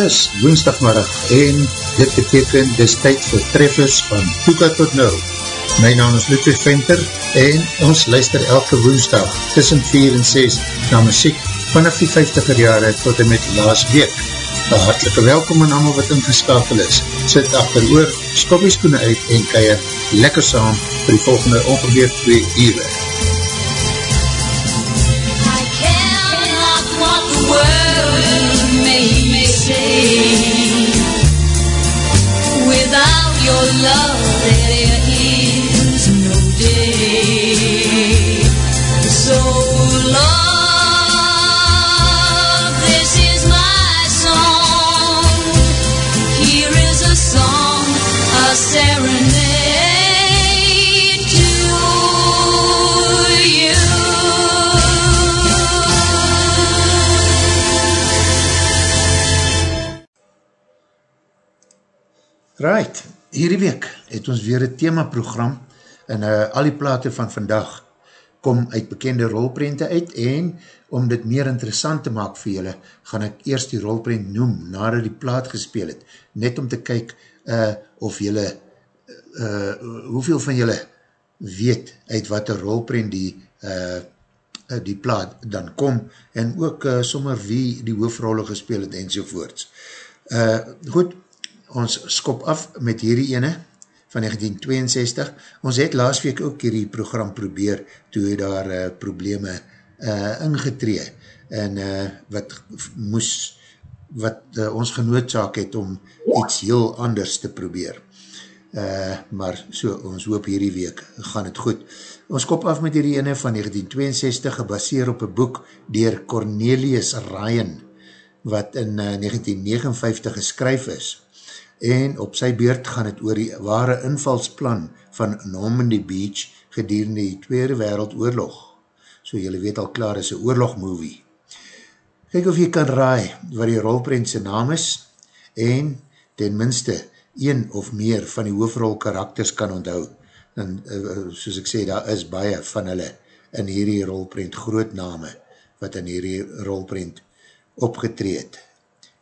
Dis woensdagmiddag en dit beteken dis tyd vir treffers van Toeka tot Nou. My naam is Ludwig Venter en ons luister elke woensdag tussen 4 en 6 na muziek vanaf die 50er jare tot en met laas week. Een hartelike welkom aan allemaal wat ingeskakel is. Sit achter oor, skop die skoene uit en keier lekker saam vir die volgende ongeveer 2 uur. Right, hierdie week het ons weer een themaprogram en uh, al die plate van vandag kom uit bekende rolprente uit en om dit meer interessant te maak vir julle, gaan ek eerst die rolprent noem nadat die plaat gespeel het, net om te kyk uh, of julle, uh, hoeveel van julle weet uit wat een rolprent die uh, die plaat dan kom en ook uh, sommer wie die hoofrolle gespeel het enzovoorts. Uh, goed, ons skop af met hierdie ene van 1962. Ons het laas week ook hierdie program probeer toe daar uh, probleme uh, ingetree en uh, wat moes wat uh, ons genoodzaak het om iets heel anders te probeer. Uh, maar so, ons hoop hierdie week gaan het goed. Ons kop af met hierdie ene van 1962 gebaseer op een boek dier Cornelius Ryan wat in uh, 1959 geskryf is en op sy beurt gaan het oor die ware invalsplan van Normandy Beach gedurende die Tweede Wereldoorlog. So jylle weet al klaar is een oorlogmovie. Kijk of jy kan raai wat die rolprentse naam is en ten minste een of meer van die hoofrol karakters kan onthou. En eh, soos ek sê, daar is baie van hulle in hierdie rolprent groot name wat in hierdie rolprent opgetreed.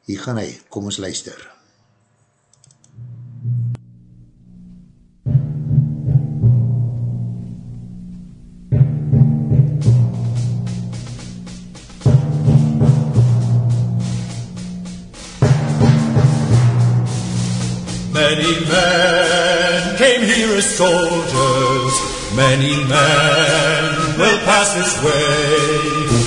Hier gaan hy, kom ons luister. Many men came here as soldiers, many men will pass this way.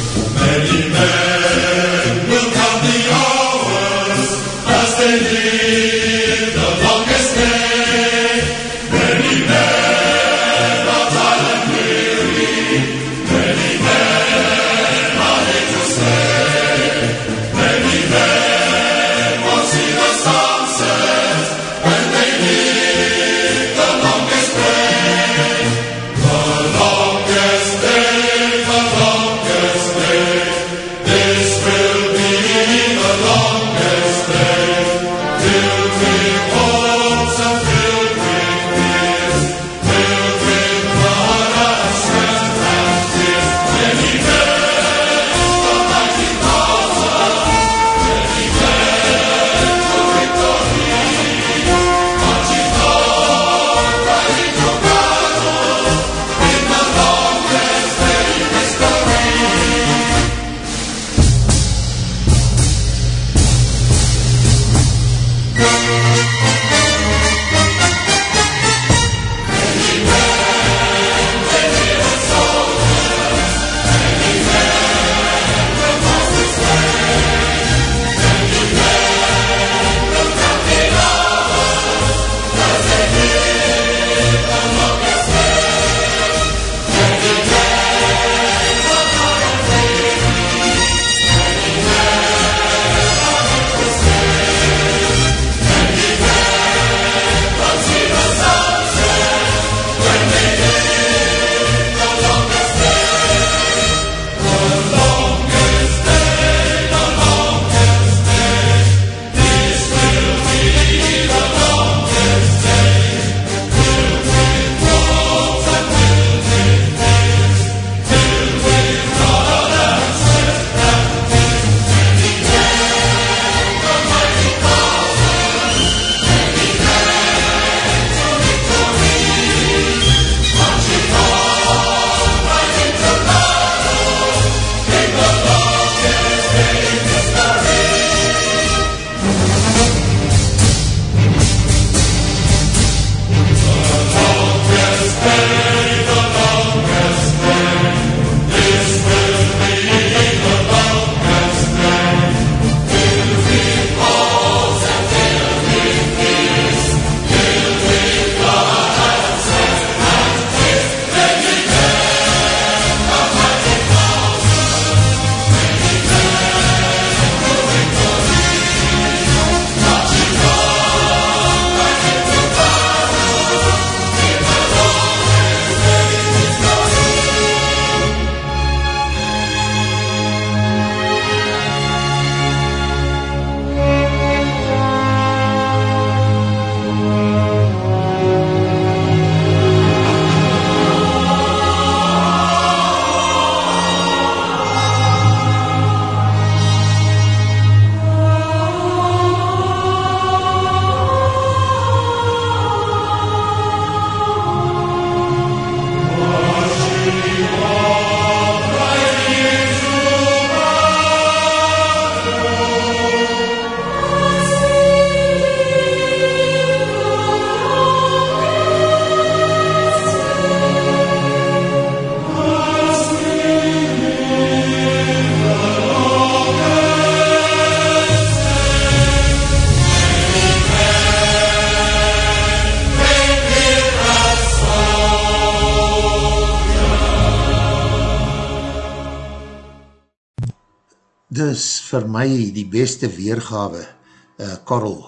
My die beste weergawe uh, korrel,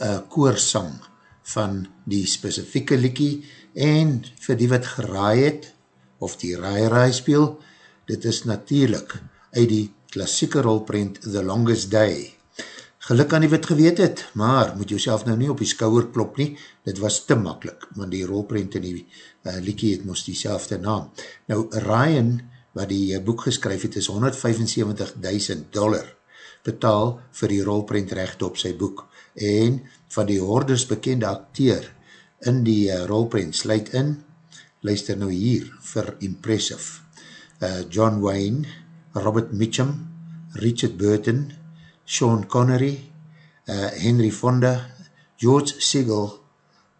uh, koorsang van die specifieke liekie en vir die wat geraai het of die raai raai speel, dit is natuurlijk uit die klassieke rolprint The Longest Day. Geluk aan die wat geweet het, maar moet jouself nou nie op die skouwer klop nie, dit was te makkelijk, want die rolprint in die uh, liekie het moest die selfde naam. Nou, Ryan, wat die boek geskryf het, is 175.000 dollar betaal vir die rolprint recht op sy boek. En van die hoorders bekende acteur in die uh, rolprint sluit in, luister nou hier vir Impressive. Uh, John Wayne, Robert Mitchum, Richard Burton, Sean Connery, uh, Henry Fonda, George Siegel,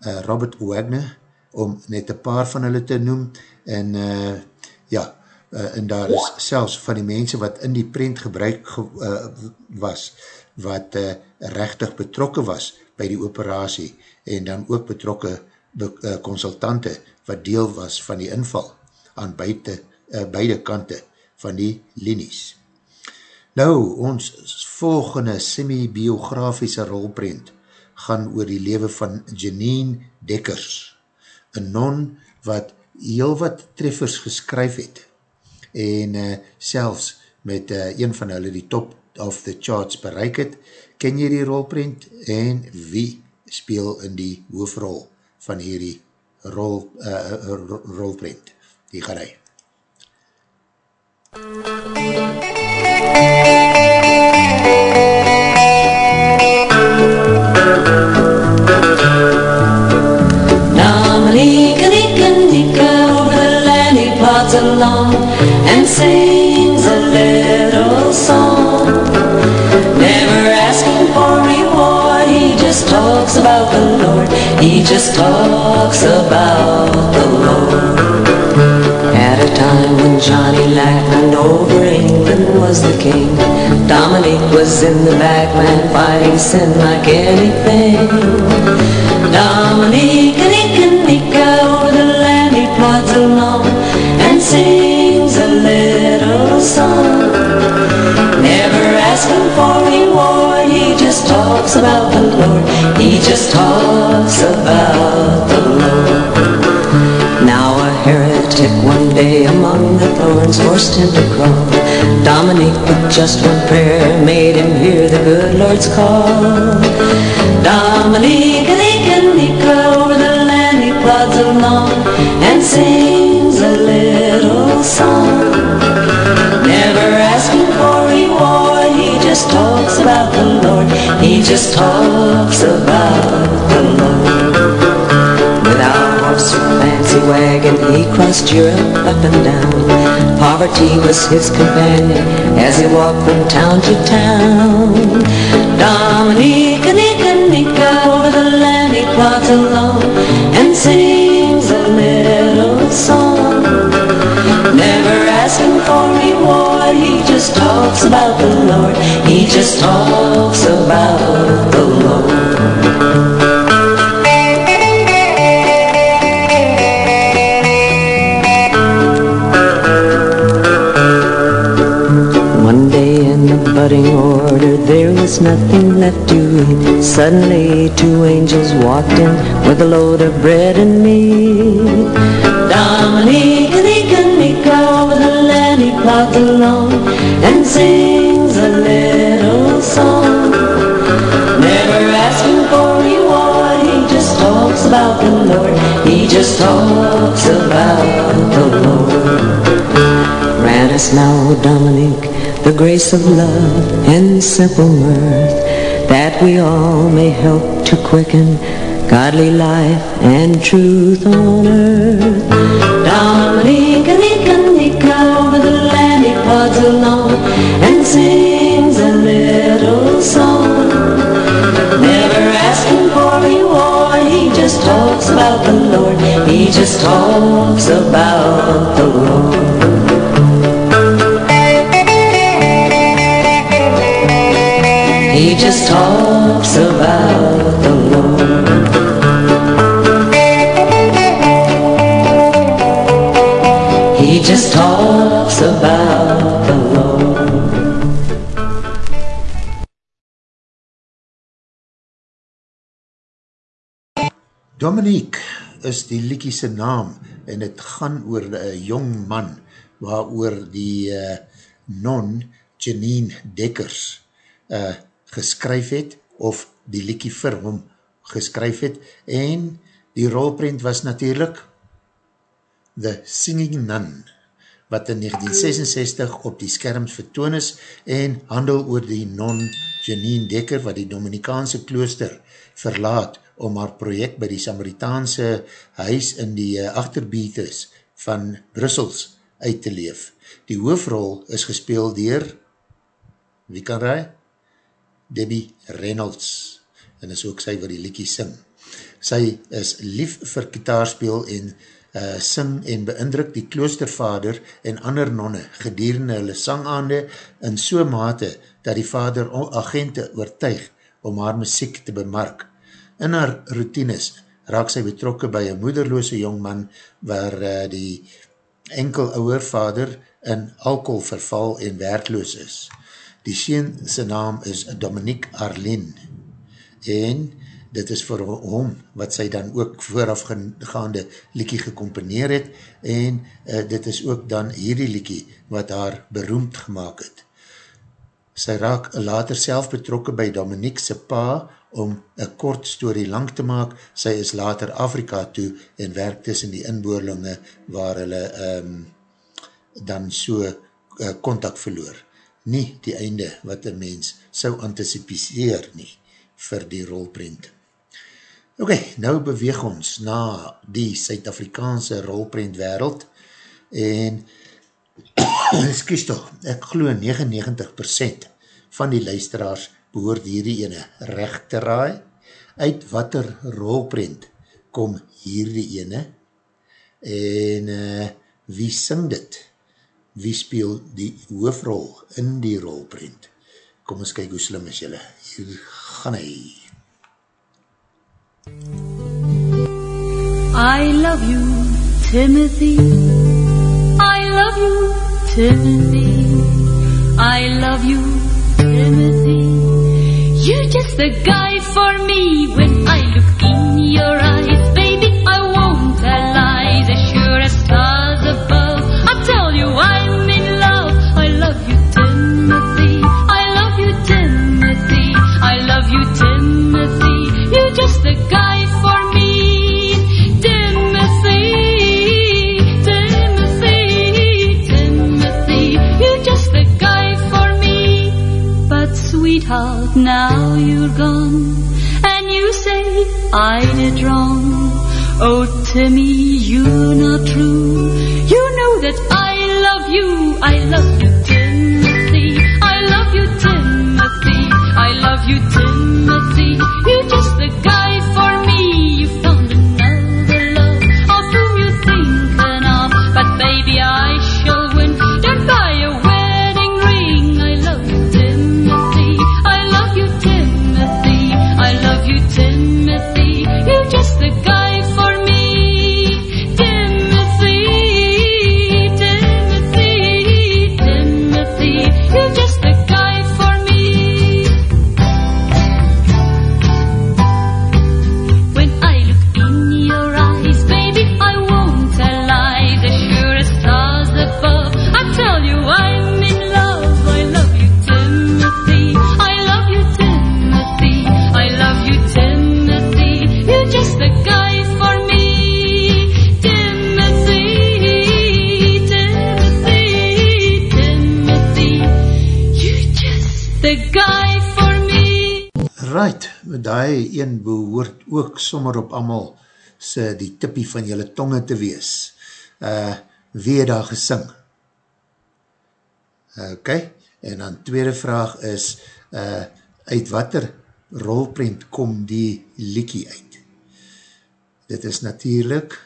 uh, Robert Wagner, om net een paar van hulle te noem, en uh, ja, uh, en daar is selfs van die mense wat in die print gebruik ge, uh, was, wat uh, rechtig betrokken was by die operatie, en dan ook betrokken be, uh, consultante, wat deel was van die inval aan beide, uh, beide kante van die linies. Nou, ons volgende semi-biografische rolprint gaan oor die leven van Janine Dekkers, een non wat heel wat treffers geskryf het en uh, selfs met uh, een van hulle die top of the charts bereik het. Ken jy die rolprint en wie speel in die hoofrol van hierdie rol, uh, rolprint? Die gaan hy. MUZIEK sings a little song. Never asking for reward, he just talks about the Lord. He just talks about the Lord. At a time when Johnny Lackland over England was the king, Dominic was in the background fighting sin like anything. Dominic and Nika over the land he plods along and sings Never asking for reward, he just talks about the Lord. He just talks about the Lord. Now a heretic one day among the thorns forced him to crawl. Dominic with just one prayer made him hear the good Lord's call. Dominic, over the land he plods along and sings a little song. Never about the Lord. He just talks about the Lord. Without horse or fancy wagon, he crossed Europe up and down. Poverty was his companion as he walked from town to town. Dominica, Nika, Nika, over the land he plods along and sings a little song. Never asking for reward, he just talks about the Lord. He just talks about the Lord. One day in the budding order, there was nothing left to eat. Suddenly two angels walked in with a load of bread and meat. Dominique, he along and sings a little song. Never asking for reward, he just talks about the Lord. He just talks about the Lord. Grant us now, Dominique the grace of love and simple mirth, that we all may help to quicken godly life and truth on earth. Dominica, plods along and sings a little song. Never asking for reward, he just talks about the Lord. He just talks about the Lord. He just talks about the Lord. He just talks about is die liekiese naam en het gaan oor een jong man waar oor die uh, non Janine Dekkers uh, geskryf het of die liekie vir hom geskryf het. En die rolprint was natuurlijk The Singing Nun wat in 1966 op die skerms vertoon is en handel oor die non Janine Dekker wat die Dominikaanse klooster verlaat om haar project by die Samaritaanse huis in die eh, achterbeates van Brussels uit te leef. Die hoofrol is gespeel dier, wie kan raai? Debbie Reynolds en is ook sy wat die liekie sing. Sy is lief vir kitaarspeel en uh, sing en beindruk die kloostervader en ander nonne gedurende hulle sangaande in so mate dat die vader agente oortuig om haar muziek te bemark. In haar routines raak sy betrokke by een moederloose jongman waar uh, die enkel ouwer vader in alcohol verval en werkloos is. Die sien sy naam is Dominique Arlene en dit is vir hom wat sy dan ook voorafgaande liekie gecomponeer het en uh, dit is ook dan hierdie liekie wat haar beroemd gemaakt het. Sy raak later self betrokke by Dominique sy pa om een kort story lang te maak. Sy is later Afrika toe en werk tussen die inboorlinge waar hulle um, dan so contact uh, verloor. Nie die einde wat een mens sou anticipiseer nie vir die rolprint. Ok, nou beweeg ons na die Suid-Afrikaanse rolprint wereld en excuse toch, ek glo 99% van die luisteraars behoort hierdie ene recht te raai. Uit wat er rolprint kom hierdie ene en uh, wie sing dit? Wie speel die hoofrol in die rolprint? Kom ons kyk hoe slim is julle. Hier gaan hy. I love you, Timothy. I love you, Timothy. I love you, Timothy. You're just the guy for me when I look in your eyes, I did wrong. Oh, Timmy, you're not true. You know that I love you. I love you, Timothy. I love you, Timothy. I love you, Timothy. You're just the guy Die een behoort ook sommer op amal sy die tippie van julle tonge te wees. Uh, wie het daar gesing? Ok, en dan tweede vraag is, uh, uit watter rolprint kom die liekie uit? Dit is natuurlijk,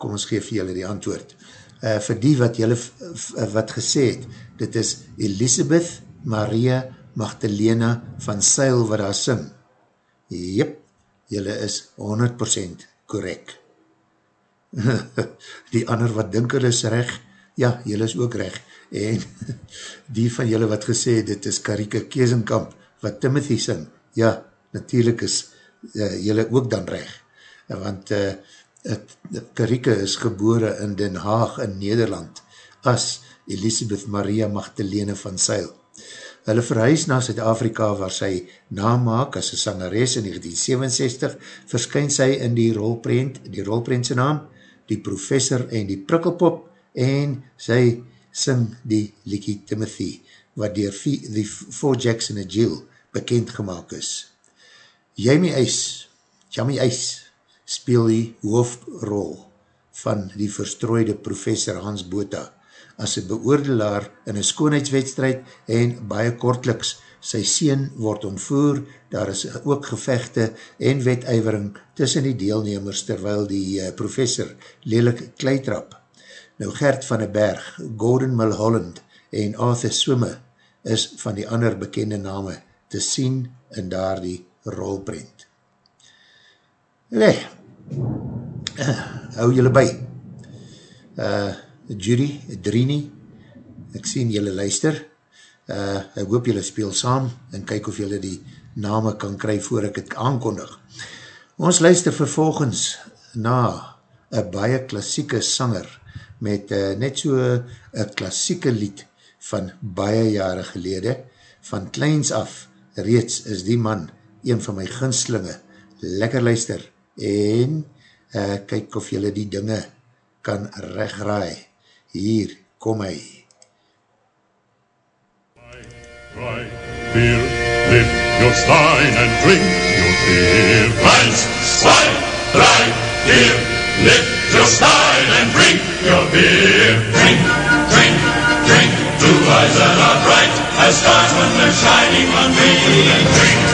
kom ons geef julle die antwoord, uh, vir die wat julle wat gesê het, dit is Elisabeth Maria Magdalena van Seil wat daar sing. Jep, julle is 100% correct. die ander wat dink hulle is recht, ja, julle is ook recht. En die van julle wat gesê, dit is Karike Keesenkamp, wat Timothy sing, ja, natuurlijk is uh, jylle ook dan reg. Want uh, het, Karike is gebore in Den Haag in Nederland as Elisabeth Maria Magdalene van Seil. Hulle verhuis na Zuid-Afrika waar sy namaak as een sangeres in 1967 verskyn sy in die rolprent, die rolprent sy naam, die professor en die prikkelpop en sy sing die Likie Timothy wat dier die Four Jackson en Jill bekend gemaakt is. Jamie Ice, Jamie Ice speel die hoofdrol van die verstrooide professor Hans Bota as een beoordelaar in een skoonheidswedstrijd en baie kortliks sy sien word omvoer, daar is ook gevechte en wetuivering tussen die deelnemers terwyl die uh, professor lelik kleitrap. Nou Gert van den Berg, Gordon Mulholland en Arthur Swimme is van die ander bekende name te sien in daar die rolprint. Uh, hou julle by. Uh, Judy, Drini, ek sien julle luister, uh, ek hoop julle speel saam en kyk of julle die name kan kry voor ek het aankondig. Ons luister vervolgens na een baie klassieke sanger met uh, net so een klassieke lied van baie jare gelede. Van kleins af, reeds is die man een van my ginslinge. Lekker luister en uh, kyk of julle die dinge kan regraai. Hier, kom hy. Right, beer, lift your stein and drink your beer. Eins, zwei, drei, vier, lift your stein and drink your beer. Drink, drink, drink, two eyes that are bright as stars when they're shining on me. And drink,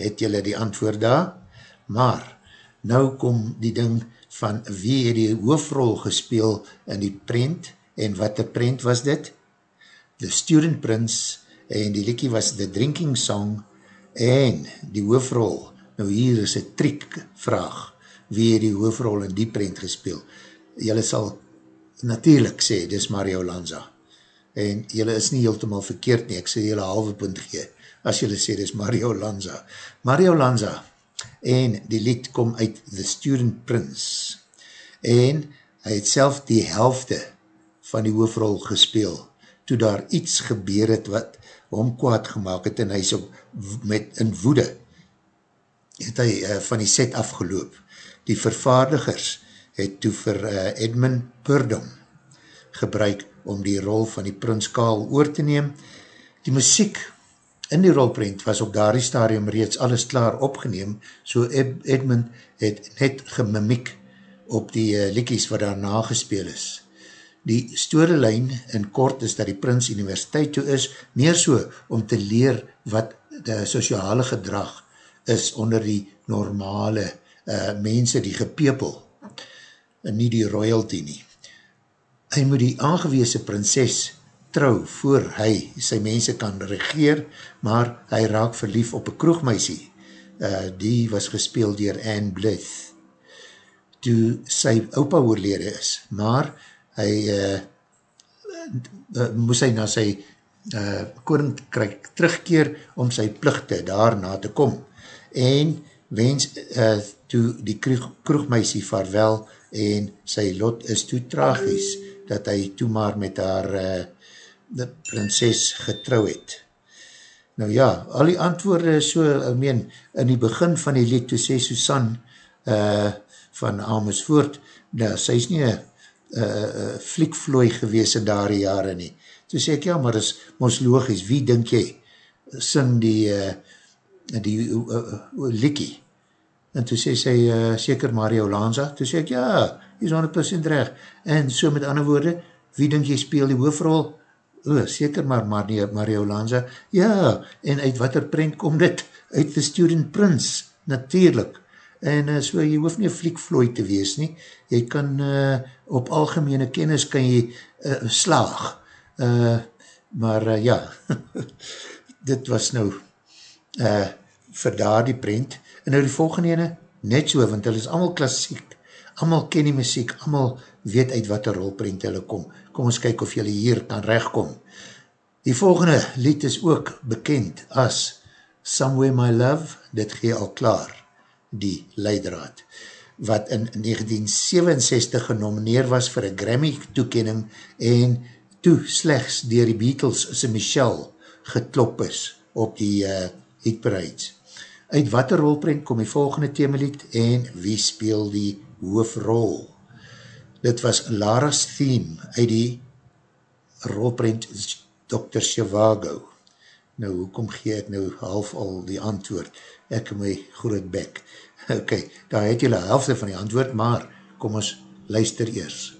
het julle die antwoord daar, maar nou kom die ding van wie het die hoofrol gespeel in die prent, en wat die prent was dit? The Student Prince, en die liekie was The Drinking Song, en die hoofrol, nou hier is een triek vraag, wie het die hoofrol in die prent gespeel? Julle sal natuurlijk sê, dis Mario Lanza, en julle is nie heeltemaal verkeerd nie, ek sê julle halve punt gee, as julle sê, dis Mario Lanza. Mario Lanza, en die lied kom uit The Student Prince, en hy het self die helfte van die hoofrol gespeel, toe daar iets gebeur het wat hom kwaad gemaakt het, en hy is op, met in woede, het hy uh, van die set afgeloop. Die vervaardigers het toe vir uh, Edmund Purdom gebruik om die rol van die prins Kaal oor te neem. Die muziek in die rolprint was op daardie stadium reeds alles klaar opgeneem, so Ed Edmund het net gemimiek op die uh, liekies wat daarna gespeel is. Die storelijn in kort is dat die prins universiteit toe is, meer so om te leer wat die sociale gedrag is onder die normale uh, mense, die gepepel, en nie die royalty nie. Hy moet die aangeweese prinses trou voor hy sy mense kan regeer, maar hy raak verlief op een kroegmeisie. Uh, die was gespeeld dier Anne Blyth, toe sy opa oorlede is, maar hy uh, uh, moes hy na sy uh, koninkrijk terugkeer om sy plichte daarna te kom, en wens uh, toe die kroeg, kroegmeisie vaarwel en sy lot is toe tragies, dat hy toe maar met haar uh, prinses getrouw het. Nou ja, al die antwoorde is so, ek meen, in die begin van die lied, toe sê Susan uh, van Amersfoort, nou, sy is nie een uh, uh, flikvlooi gewees in daar jare nie. Toe sê ek, ja, maar is ons logisch, wie denk jy, sing die, uh, die uh, uh, liedje? En toe sê sy, uh, seker Mario Lanza, toe sê ek, ja, hy is 100% recht. En so met ander woorde, wie denk jy speel die hoofrol? Oh, seker maar Mario, Mario Lanza, ja, en uit wat er prent kom dit? Uit The Student Prince, natuurlijk. En uh, so, jy hoef nie fliekvlooi te wees nie, jy kan uh, op algemene kennis kan jy uh, slaag. Uh, maar uh, ja, dit was nou uh, vir daar die prent. En nou die volgende ene, net so, want hulle is allemaal klassiek, allemaal ken die muziek, allemaal weet uit wat er rolprent hulle kom kom ons kyk of jylle hier kan rechtkom. Die volgende lied is ook bekend as Somewhere My Love, dit gee al klaar, die leidraad, wat in 1967 genomineer was vir een Grammy toekening en toe slechts dier die Beatles se Michelle geklop is op die uh, hitparades. Uit wat een rolprint kom die volgende themelied en wie speel die hoofrol? Dit was Lara's theme uit die rolprint Dr. Shivago. Nou, hoekom gee ek nou half al die antwoord? Ek my groot bek. Ok, daar het julle helfte van die antwoord, maar kom ons luister eers.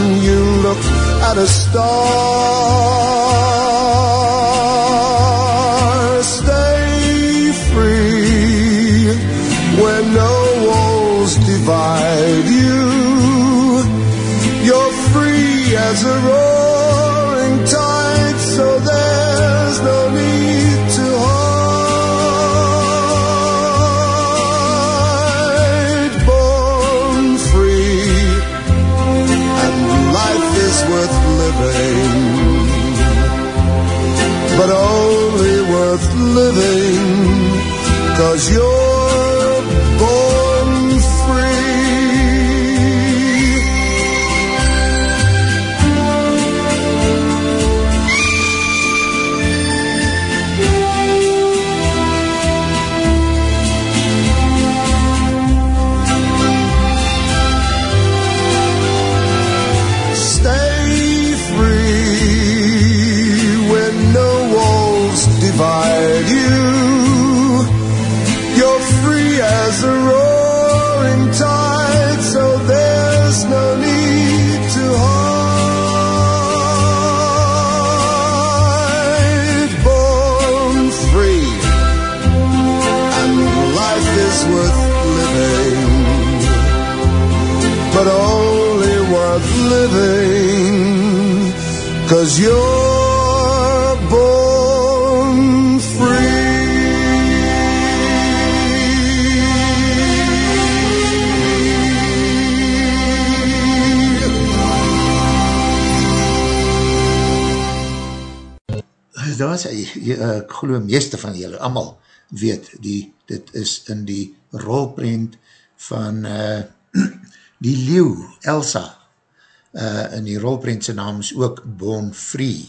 you look at a star. Geloof meeste van julle, allemaal weet, die, dit is in die rolprint van uh, die leeuw, Elsa, uh, in die rolprint sy naam is ook Born Free,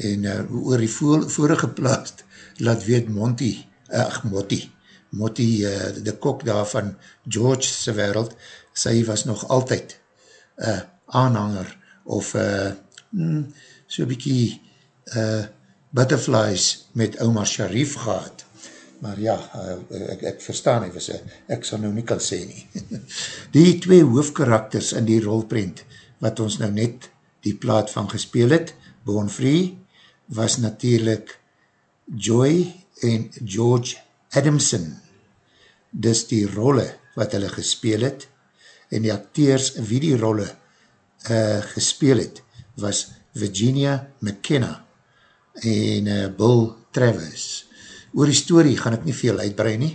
en uh, oor die voor, vorige plaat, laat weet Monty, ach Motti, Motti, uh, de kok daar van George sy wereld, sy was nog altyd uh, aanhanger, of uh, mm, so bykie uh, butterflies met oma Sharif gehad. Maar ja, uh, ek, ek verstaan nie, uh, ek sal nou nie kan sê nie. die twee hoofdkarakters in die rolprint, wat ons nou net die plaat van gespeel het, Born Free, was natuurlijk Joy en George Adamson. Dis die rolle wat hulle gespeel het, en die acteurs wie die rolle uh, gespeel het, was Virginia McKenna, en uh, Bill Travis. Oor die story gaan ek nie veel uitbrei nie.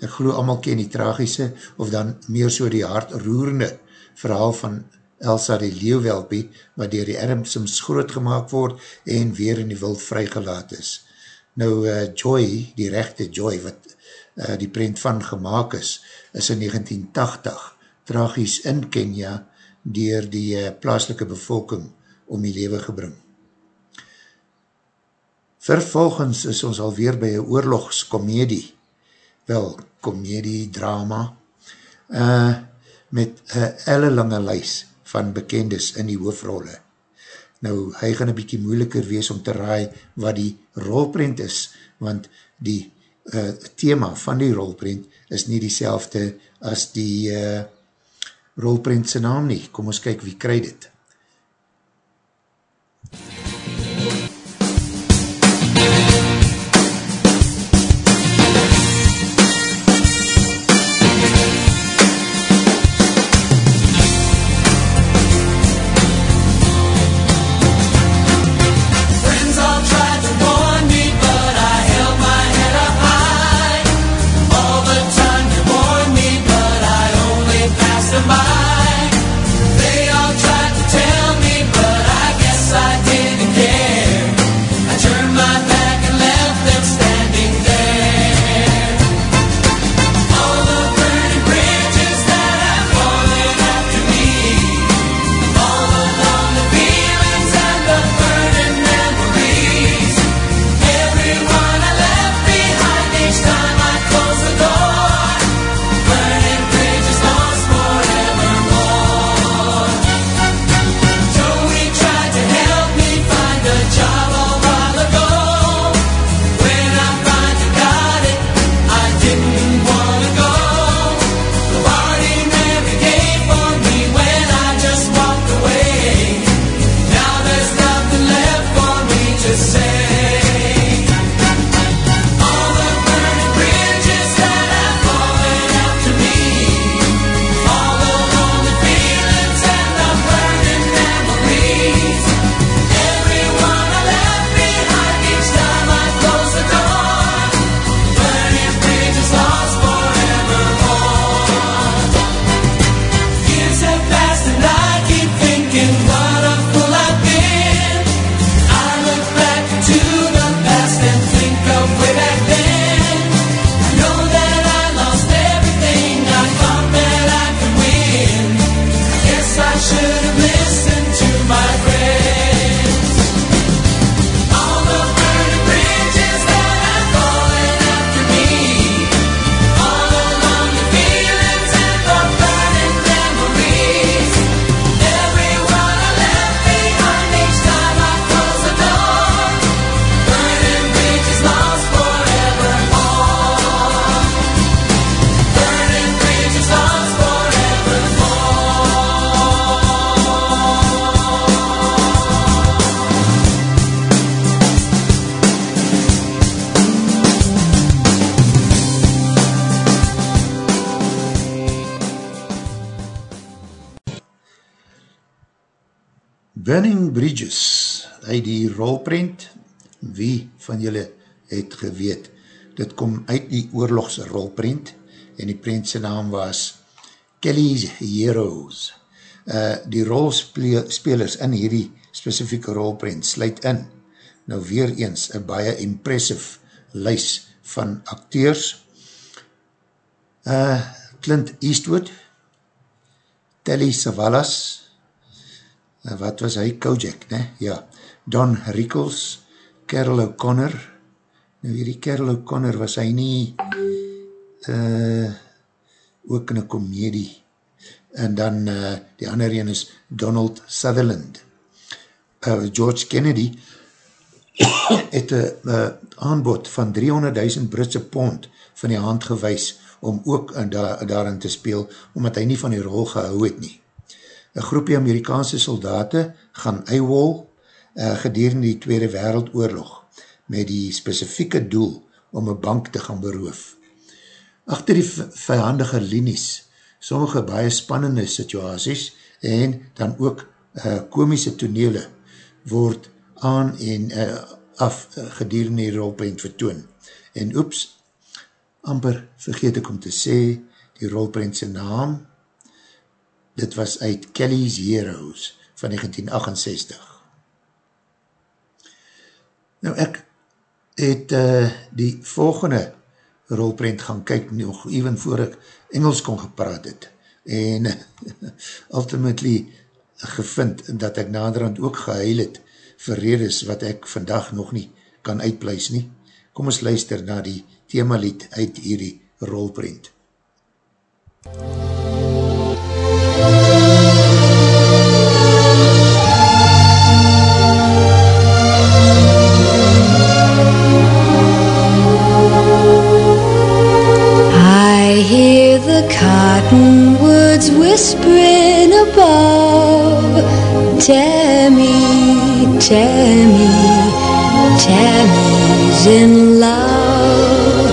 Ek geloof allemaal ken die tragische of dan meer so die hartroerende verhaal van Elsa die Leeuwelpie wat dier die Adamsums groot gemaakt word en weer in die wild vrygelaat is. Nou uh, Joy, die rechte Joy wat uh, die prent van gemaakt is, is in 1980 tragies in Kenia dier die uh, plaaslike bevolking om die lewe gebring. Vervolgens is ons alweer by een oorlogskomedie, wel, komedie, drama, uh, met een ellelange lys van bekendes in die hoofrolle. Nou, hy gaan een bykie moeiliker wees om te raai wat die rolprint is, want die uh, thema van die rolprint is nie die as die uh, rolprint sy naam nie. Kom ons kyk wie kry dit. Friends Burning Bridges, hy die rolprint, wie van julle het geweet, dit kom uit die oorlogse rolprint, en die prentse naam was Kelly's Heroes. Uh, die rolspelers in hierdie specifieke rolprint sluit in, nou weer eens, een baie impressive lys van acteurs, uh, Clint Eastwood, Telly Savalas, uh, wat was hy, Kojak, ne? Ja, Don Rickles, Carol O'Connor, nou hierdie Carol O'Connor was hy nie uh, ook in een komedie, en dan uh, die ander een is Donald Sutherland. Uh, George Kennedy het een uh, aanbod van 300.000 Britse pond van die hand gewys om ook da daarin te speel, omdat hy nie van die rol gehou het nie. Een groepie Amerikaanse soldaten gaan eiwol uh, gedurende die Tweede Wereldoorlog met die specifieke doel om een bank te gaan beroof. Achter die vijandige linies, sommige baie spannende situaties en dan ook uh, komische tonele word aan en uh, af uh, gedurende die rolprint vertoon. En oeps, amper vergeet ek om te sê, die rolprint sy naam, dit was uit Kelly's Heroes van 1968. Nou ek het uh, die volgende rolprint gaan kyk nog even voor ek Engels kon gepraat het en ultimately gevind dat ek naderhand ook gehuil het vir redes wat ek vandag nog nie kan uitpluis nie. Kom ons luister na die themalied uit hierdie rolprint. I above. Tammy, Tammy, Tammy's in love.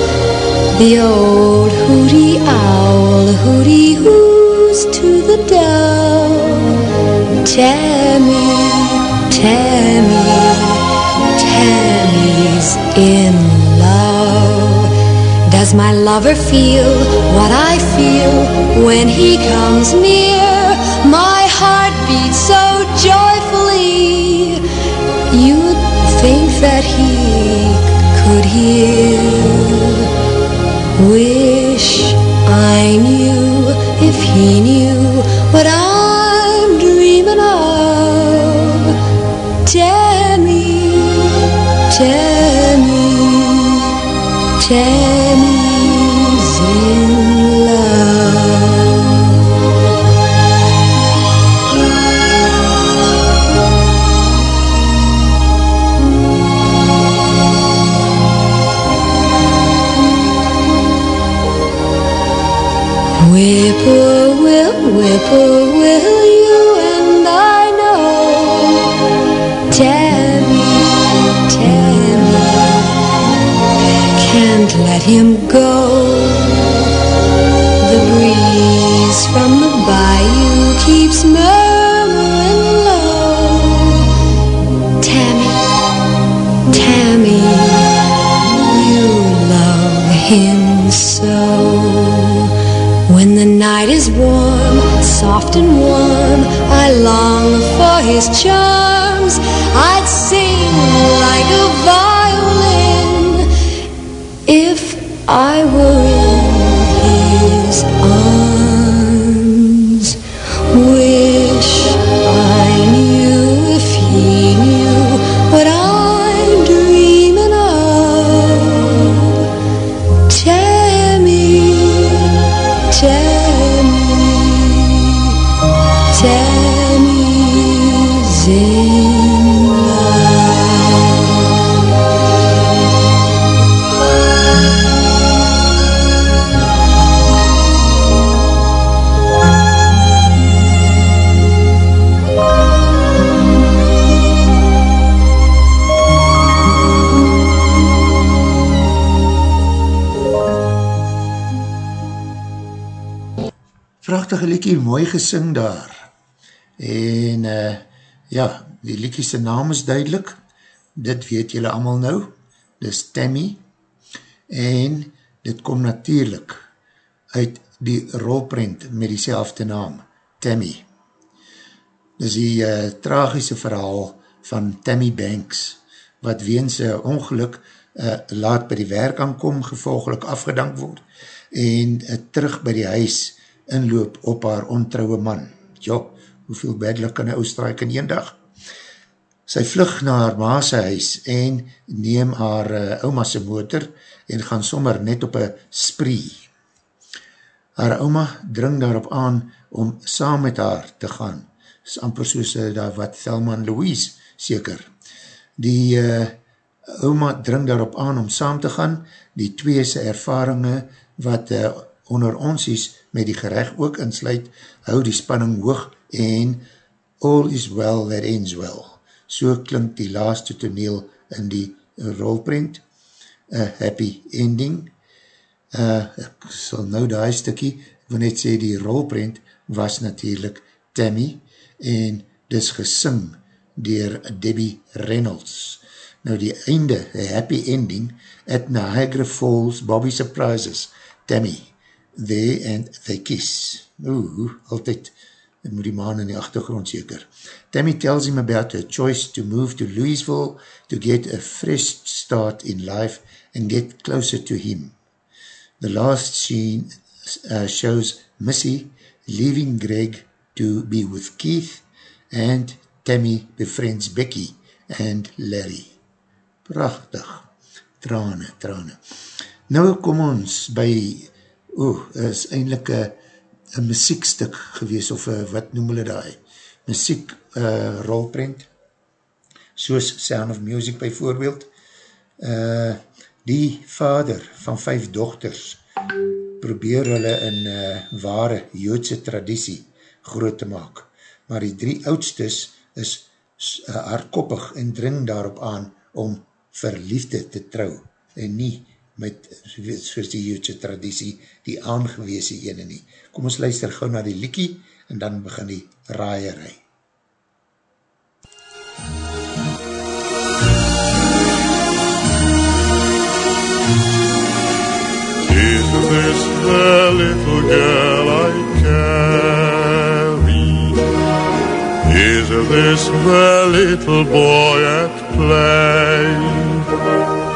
The old hooty owl hooty hoos to the dove. Tammy, Tammy, Tammy's in love. Does my lover feel what I feel when he comes near? That he could hear. Wish I knew if he knew what I'm Oh. For mooi gesing daar. En uh, ja, die liekiese naam is duidelik, dit weet julle allemaal nou, dit is Tammy, en dit kom natuurlijk uit die rolprint met die selfde naam, Tammy. Dit is die uh, tragische verhaal van Tammy Banks, wat weens een ongeluk uh, laat by die werk aankom, gevolgelik afgedank word, en uh, terug by die huis inloop op haar ontrouwe man. Jo, hoeveel bedelijk kan een oostreik in een dag? Sy vlug na haar maase huis en neem haar uh, oma's motor en gaan sommer net op een spree. Haar oma dring daarop aan om saam met haar te gaan. Is amper soos uh, wat Thelma en Louise seker. Die uh, oma dring daarop aan om saam te gaan. Die tweese ervaringe wat uh, onder ons is met die gerecht ook insluit, hou die spanning hoog en all is well that ends well. So klink die laaste toneel in die rolprint, a happy ending. Uh, ek sal nou die stikkie, ek wil net sê die rolprint was natuurlijk Tammy en dis gesing dier Debbie Reynolds. Nou die einde, a happy ending, at Niagara Falls, Bobby Surprises, Tammy, they and they kiss. Oeh, altyd moet die maan in die achtergrond seker. Tammy tells him about her choice to move to Louisville to get a fresh start in life and get closer to him. The last scene uh, shows Missy leaving Greg to be with Keith and Tammy befriends Becky and Larry. Prachtig. Trane, trane. Nou kom ons by, oeh, is eindelijk een muziekstuk gewees, of a, wat noem hulle daai, muziek uh, rolprint, soos Sound of Music by voorbeeld. Uh, die vader van vijf dochters probeer hulle in uh, ware joodse traditie groot te maak. Maar die drie oudstes is uh, hardkoppig en dring daarop aan om verliefde te trou en nie met soos die joodse traditie die aangeweese ene nie. Kom ons luister gauw na die liekie en dan begin die raaierij. Is this the little girl I carry? Is this the little boy at play?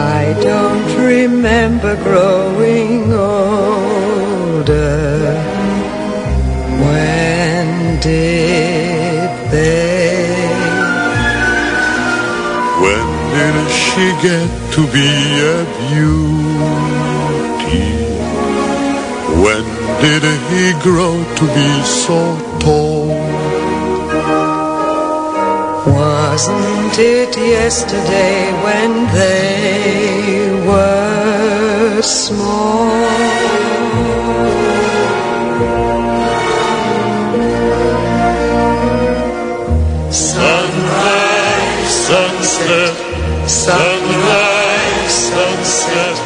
I don't remember growing older. When did they? When did she get to be a beauty? When did he grow to be so tall? Wasn't it yesterday when they were small? Sunrise, sunset, sunrise, sunset,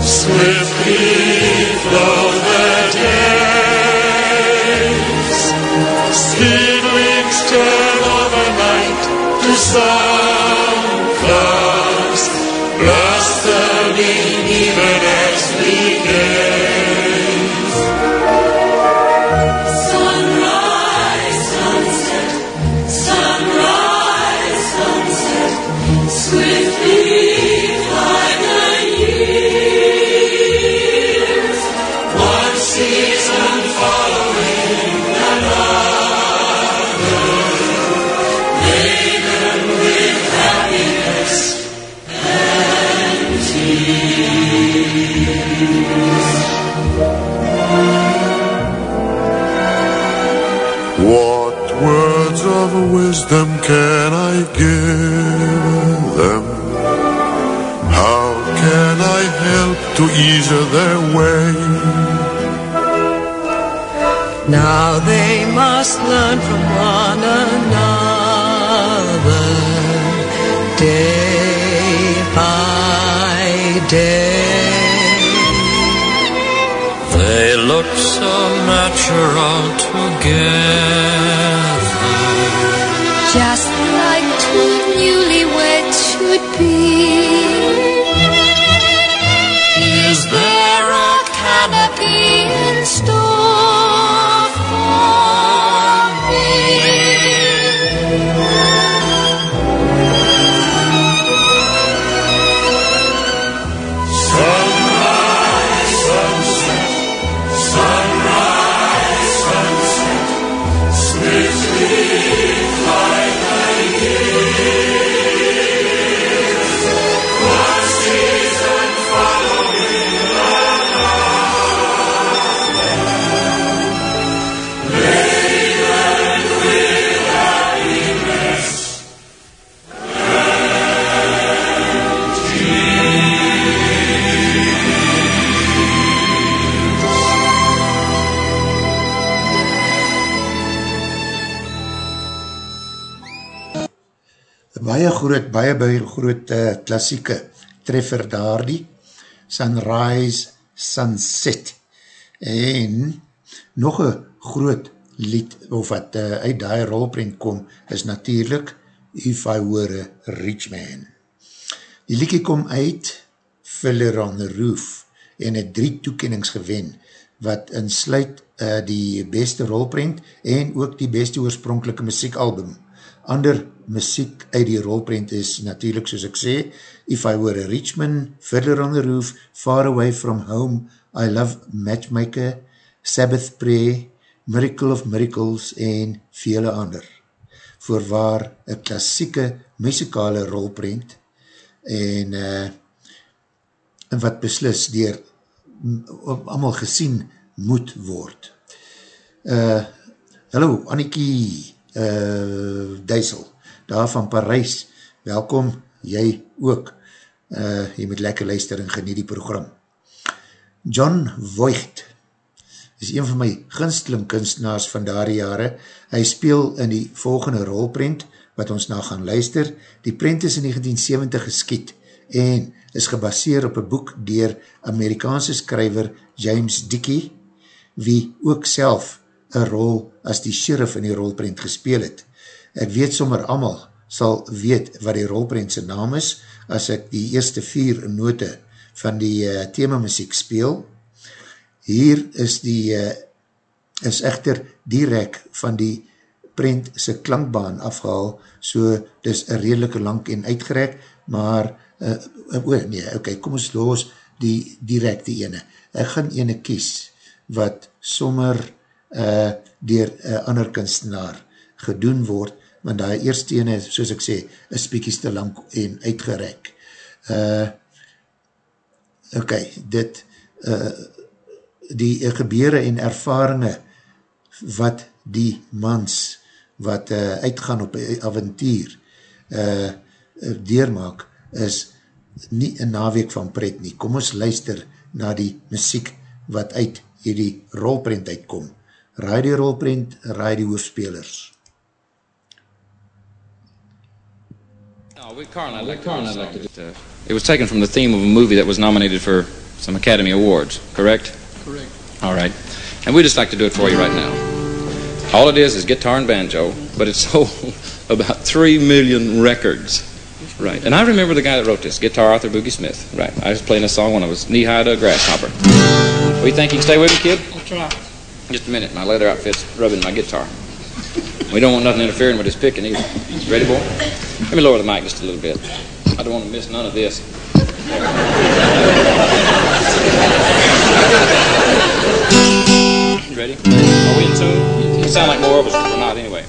swiftly can I give them? How can I help to ease their way? Now they must learn from one another day by day. They look so natural together. Just groot, baie baie groot uh, klassieke treffer daar die, Sunrise, Sunset, en nog een groot lied, of wat uh, uit die rolprint kom, is natuurlijk If I Were a Rich Man. Die liedje kom uit Filler on the Roof, en het drie toekennings gewen, wat insluit uh, die beste rolprint, en ook die beste oorspronkelike muziekalbum, ander muziek uit die rolprent is natuurlijk, soos ek sê, If I Were a Richman, Fiddler on the Roof, Far Away From Home, I Love Matchmaker, Sabbath Prayer, Miracle of Miracles en vele ander. Voorwaar een klassieke muzikale rolprent en, uh, wat beslis dier allemaal gesien moet word. Uh, hallo, Annikie, uh, Duisel, daar van Parijs, welkom, jy ook, uh, jy moet lekker luister en genie die program. John Voigt is een van my ginsteling kunstenaars van daar jare, hy speel in die volgende rolprint, wat ons na gaan luister, die print is in 1970 geskiet, en is gebaseer op een boek dier Amerikaanse skryver James Dickey, wie ook self een rol as die sheriff in die rolprint gespeel het. Ek weet sommer amal sal weet wat die rolprint sy naam is, as ek die eerste vier note van die uh, themamuziek speel. Hier is die uh, is echter direct van die print sy klankbaan afgehaal, so dis redelike lang en uitgerek, maar, uh, oh nee, ok, kom ons los die directe ene. Ek gaan ene kies, wat sommer uh, dier uh, ander kunstenaar gedoen word, want die eerste ene, soos ek sê, is spiekies te lang en uitgerek. Uh, ok, dit, uh, die gebeure en ervaringe wat die mans wat uh, uitgaan op avontuur uh, deurmaak, is nie een naweek van pret nie. Kom ons luister na die muziek wat uit hierdie rolprint uitkom. Raai die rolprint, raai die hoofspelers. No, we, Carl, I'd like, Carl, I'd like to do, uh, it was taken from the theme of a movie that was nominated for some Academy Awards, correct? Correct. All right. And we'd just like to do it for you right now. All it is is guitar and banjo, but it's sold about three million records. Right. And I remember the guy that wrote this, guitar Arthur Boogie Smith. Right. I was playing this song when I was knee high to a grasshopper. What do you think? You can stay with me, kid? I'll try. Just a minute. My leather outfit's rubbing my guitar. We don't want nothing interfering with his picking either. Ready, boy? Let me lower the mic just a little bit. I don't want to miss none of this. Ready? Are we in tune? You sound like more of us, but we're not anyway.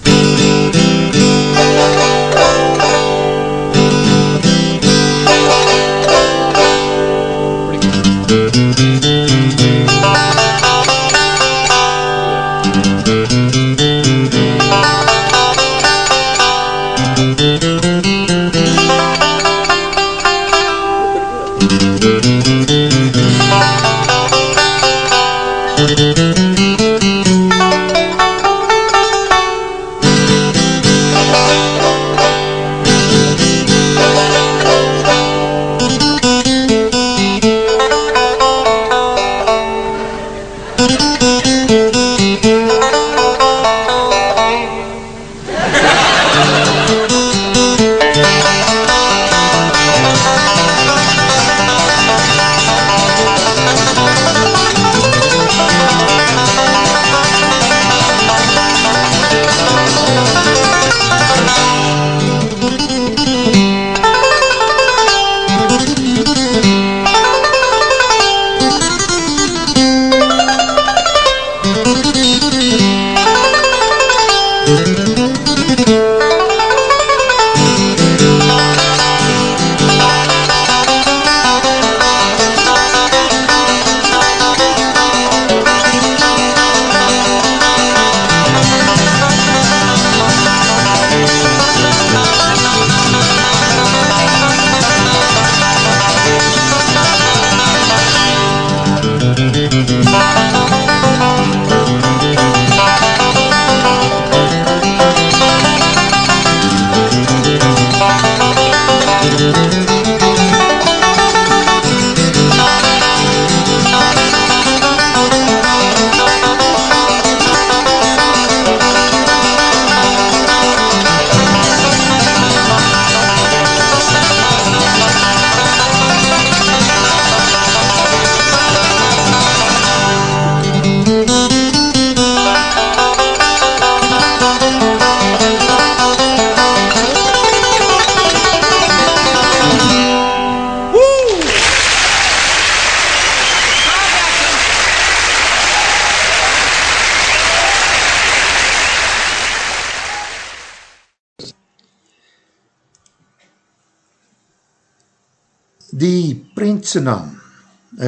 Printse naam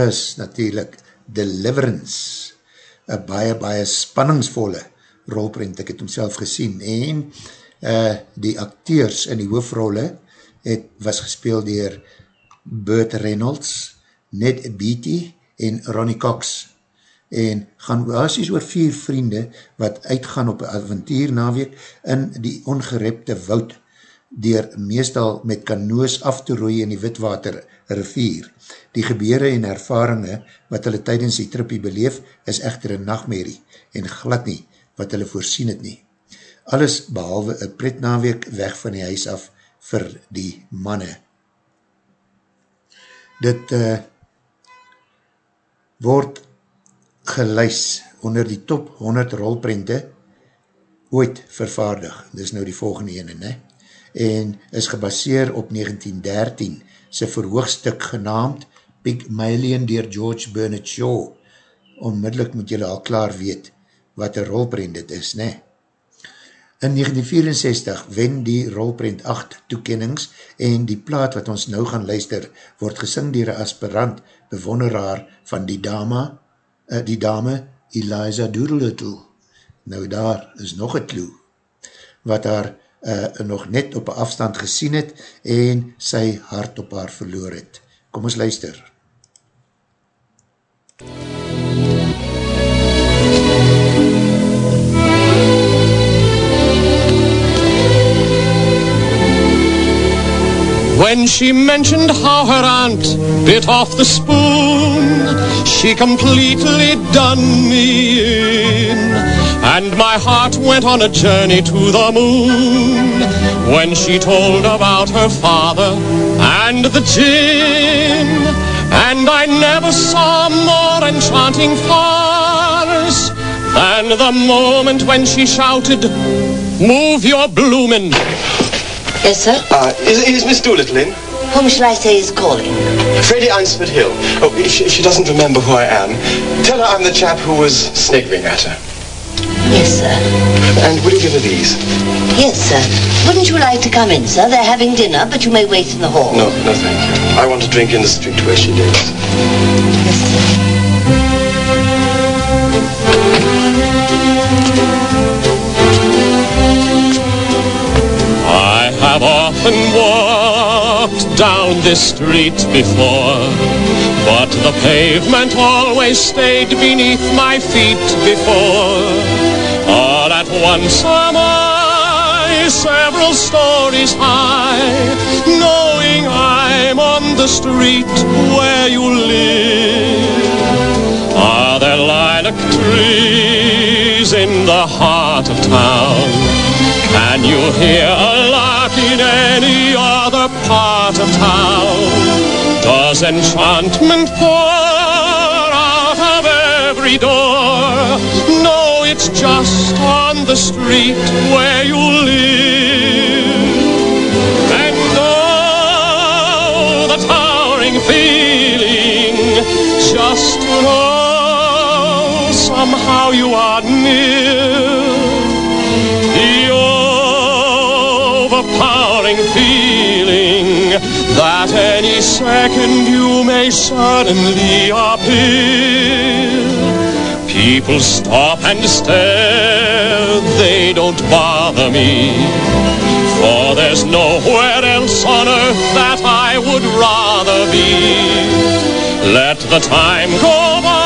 is natuurlijk Deliverance, een baie, baie spanningsvolle rolprint, ek het homself gesien, en uh, die acteurs in die hoofrolle het, was gespeeld dier Burt Reynolds, Ned Beatty en Ronnie Cox, en gaan basis oor vier vriende wat uitgaan op avontuur naweek in die ongerepte woud dier meestal met kanoos af te roei in die witwater rivier. Die gebeure en ervaringe wat hulle tydens die trippie beleef is echter een nachtmerrie en glad nie wat hulle voorsien het nie. Alles behalwe een pretnaweek weg van die huis af vir die manne. Dit uh, word geluis onder die top 100 rolprente ooit vervaardig. Dit is nou die volgende ene, ne? En is gebaseer op 1913 sy verhoogstuk genaamd Pygmalion dier George Bernard Shaw. Onmiddellik moet julle al klaar weet wat een rolprent dit is, ne? In 1964 wen die rolprent 8 toekennings en die plaat wat ons nou gaan luister word gesing dier een aspirant bewonderaar van die dama uh, die dame Eliza Doodle-Little. Nou daar is nog een clue, wat haar uh, nog net op afstand gesien het en sy hart op haar verloor het. Kom ons luister. When she mentioned how her aunt bit off the spoon, she completely done me in. And my heart went on a journey to the moon when she told about her father and the gin. And I never saw more enchanting farce than the moment when she shouted, Move your bloomin' Yes, sir? Uh, is, is Miss Doolittle in? Whom shall I say is calling? Freddie Einsford Hill. Oh, if she, if she doesn't remember who I am, tell her I'm the chap who was sniggering at her. Yes, sir. And will you give her these? Yes, sir. Wouldn't you like to come in, sir? They're having dinner, but you may wait in the hall. No, no, thank you. I want to drink in the street where she lives. Yes, sir. I have often walked down this street before, but the pavement always stayed beneath my feet before. All at once am I several stories high, knowing I'm on the street where you live. Are there lilac trees in the heart of town? Can you hear a lark in any other part of town? Does enchantment pour out of every door? No, it's just on the street where you live. And oh, the towering feeling just to know somehow you are near. The overpowering feeling that any second you may suddenly appear. People stop and stare, they don't bother me. For there's nowhere else on earth that I would rather be. Let the time go by,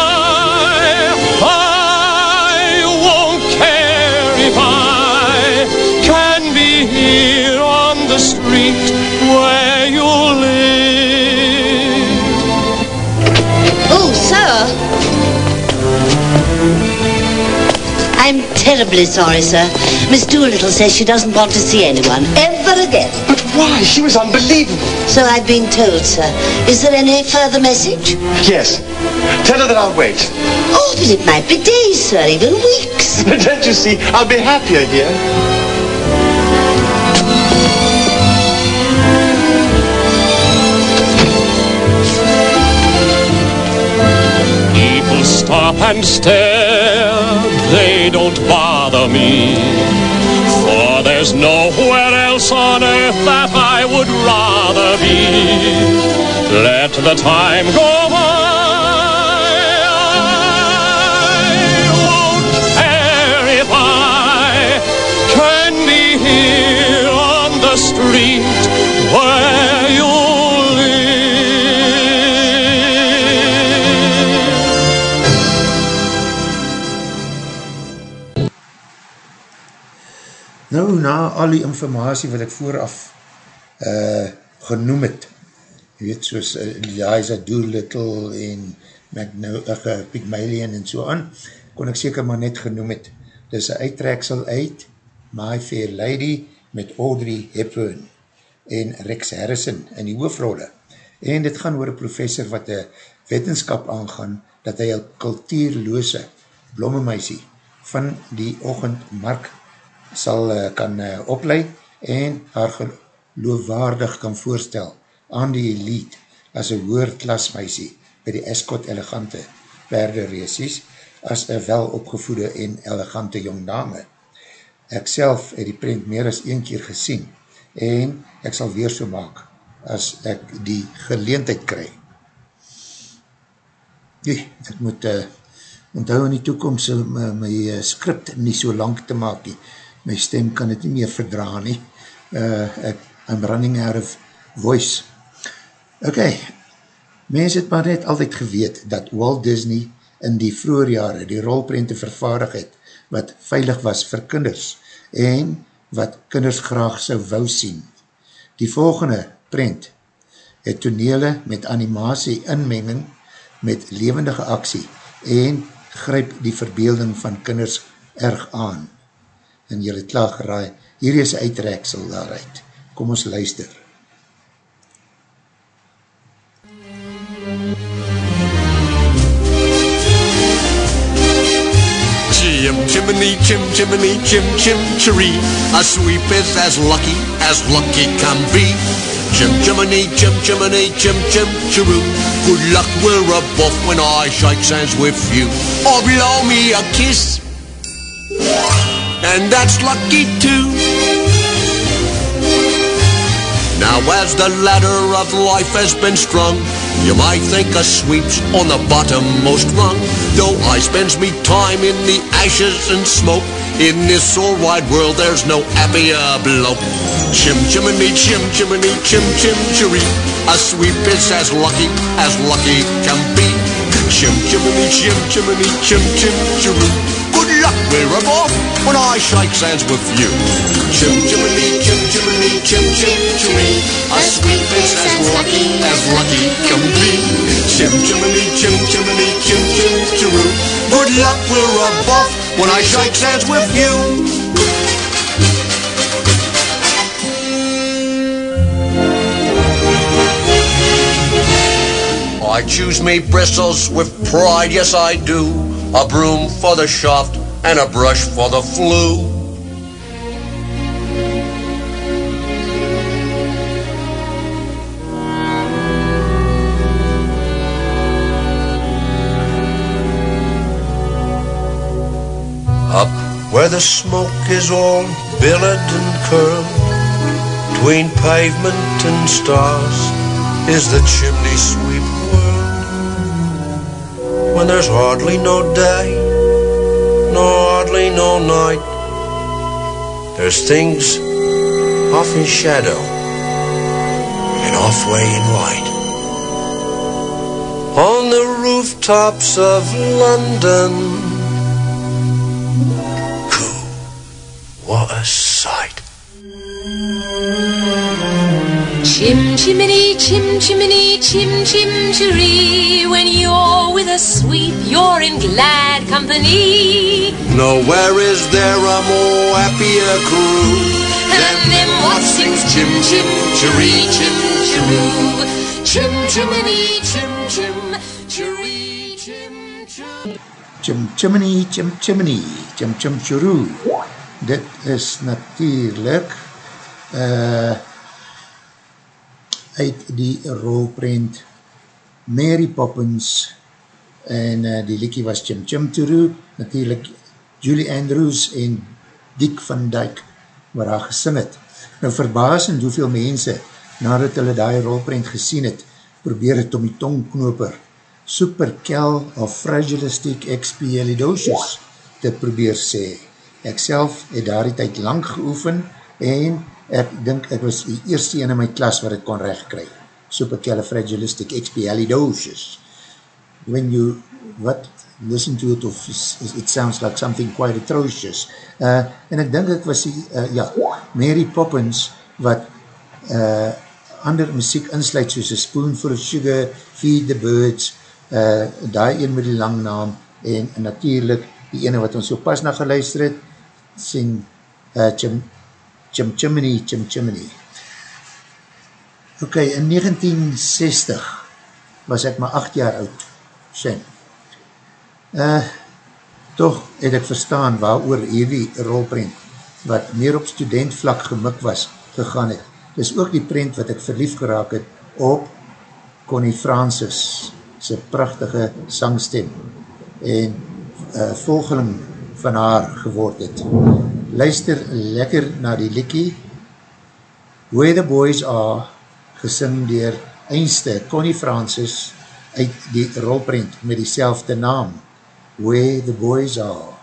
I'm terribly sorry, sir. Miss Doolittle says she doesn't want to see anyone ever again. But why? She was unbelievable. So I've been told, sir. Is there any further message? Yes. Tell her that I'll wait. Oh, but it might be days, sir, even weeks. But Don't you see? I'll be happier here. People stop and stare, they don't bother me. For there's nowhere else on earth that I would rather be. let the time go by. I al die informatie wat ek vooraf uh, genoem het, jy weet, soos uh, Liza Doolittle en Magno, uh, Pygmalion en so aan, kon ek seker maar net genoem het. Dis een uittreksel uit My Fair Lady met Audrey Hepburn en Rex Harrison in die hoofrolle. En dit gaan oor een professor wat een wetenskap aangaan dat hy een kultuurloose blommemeisie van die ochend Mark sal uh, kan uh, opleid en haar geloofwaardig kan voorstel aan die elite as een hoer klasmeisie by die Escot elegante perdereesies as een welopgevoede en elegante jong dame. Ek self het die print meer as een keer gesien en ek sal weer so maak as ek die geleentheid kry. Nee, ek moet uh, onthou in die toekomst my, my uh, script nie so lang te maak nie. My stem kan het nie meer verdra nie. Uh, ek, I'm running out of voice. Ok, mens het maar net altyd geweet dat Walt Disney in die vroeger jare die rolprente vervaardig het wat veilig was vir kinders en wat kinders graag sou wou sien. Die volgende prent het tonele met animatie inmenging met levendige aksie en gryp die verbeelding van kinders erg aan. En jylle klaar geraai, hier is uitreksel daaruit. Kom ons luister. Chim chimney, chim chimney, chim chim chiree. A sweep is as lucky as lucky can be. Chim chimney, chim chimney, chim chim chiroo. Good luck, we're above when I shake hands with you. Or blow me a kiss. And that's lucky too. Now as the ladder of life has been strung, you might think a sweep's on the bottommost rung. Though I spends me time in the ashes and smoke, in this all wide world there's no happier bloke. Chim chimney, chim chimney, chim chim chiree. A sweep is as lucky as lucky can be. Chim chimney, chim chimney, chim chim chiroo. Good luck, we're above when I shake hands with you. Chim chimney, chim chimney, chim chim chiree. A sweep is as lucky as lucky can be. Chim chimney, chim chimney, chim chim chiroo. Good luck, we're above when I shake hands with you. I choose me bristles with pride, yes I do. A broom for the shaft and a brush for the flue. Up where the smoke is all billored and curled, between pavement and stars is the chimney sweep. When there's hardly no day, nor hardly no night, there's things off in shadow and off way in light. On the rooftops of London, chimney, chim chimney, chim chim chiree. When you're with a sweep, you're in glad company. Nowhere is there a more happier crew than them what sings chim chim chiree, chim chiroo. Chim chimney, chim chim chiree, chim chim. Chim chimney, chim chimney, chim chim chiroo. Dit is natuurlijk uh, uit die rolprent Mary Poppins en uh, die liekie was Chim Chim Chiroo, natuurlijk Julie Andrews en Dick van Dijk waar haar gesing het. Nou verbaasend hoeveel mense nadat hulle die rolprent gesien het, probeer het om die tongknoper superkel of fragilistic expialidocious te probeer sê. Ek self het daar die tyd lang geoefen en ek dink ek was die eerste een in my klas wat het kon recht kry. Supercalifragilistic expialidocious. When you, what, listen to it of it sounds like something quite atrocious. Uh, en ek dink ek was die, uh, ja, Mary Poppins wat uh, ander muziek insluit soos A Spoonful of Sugar, Feed the Birds, uh, die een met die lang naam en, en natuurlijk die ene wat ons so pas na geluister het, sing uh, Chim, Chim Chimney, Chim Chimney. Ok, in 1960 was ek maar 8 jaar oud, sien. Uh, toch het ek verstaan waar oor hierdie rolprint, wat meer op studentvlak gemik was, gegaan het. Dis ook die print wat ek verlief geraak het op Connie Francis, sy prachtige sangstem, en uh, volgeling van haar geword het. Luister lekker na die likkie, Where the Boys Are, gesing dier Einste, Connie Francis, uit die rolprint met die naam, Where the Boys Are.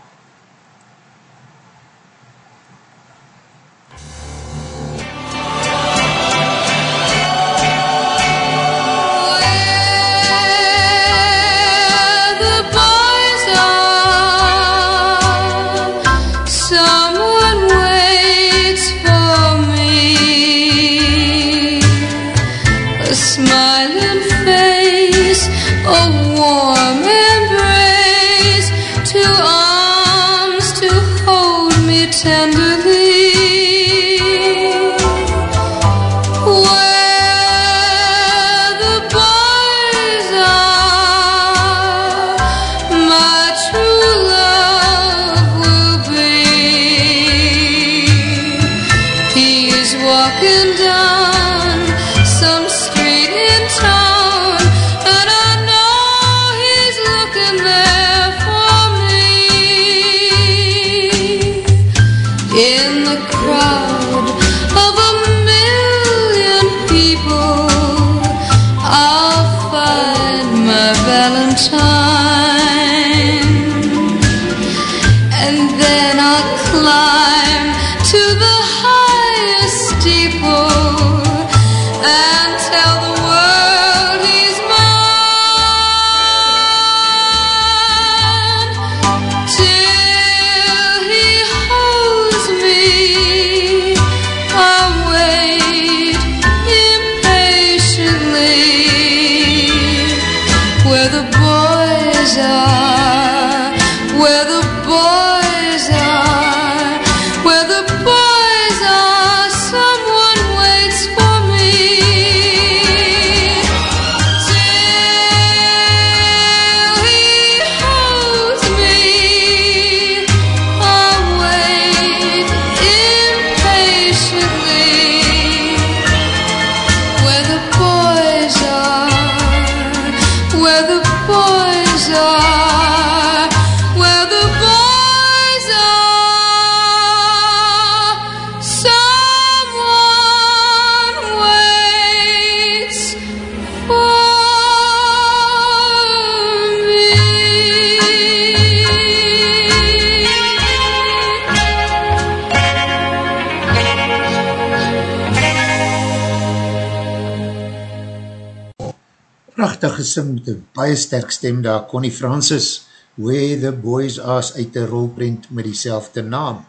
Prachtig gesing met een baie sterk stem daar, Connie Francis, Where the Boys Are uit die rolprint met die selfde naam.